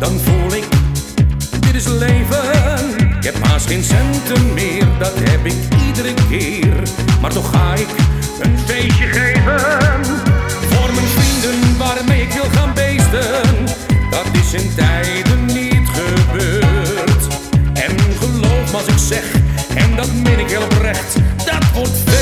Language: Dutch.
dan voel ik, dit is leven. Ik heb haast geen centen meer, dat heb ik iedere keer. Maar toch ga ik een feestje geven. Voor mijn vrienden waarmee ik wil gaan beesten, dat is in tijden niet gebeurd. En geloof me als ik zeg, en dat meen ik heel oprecht, dat wordt.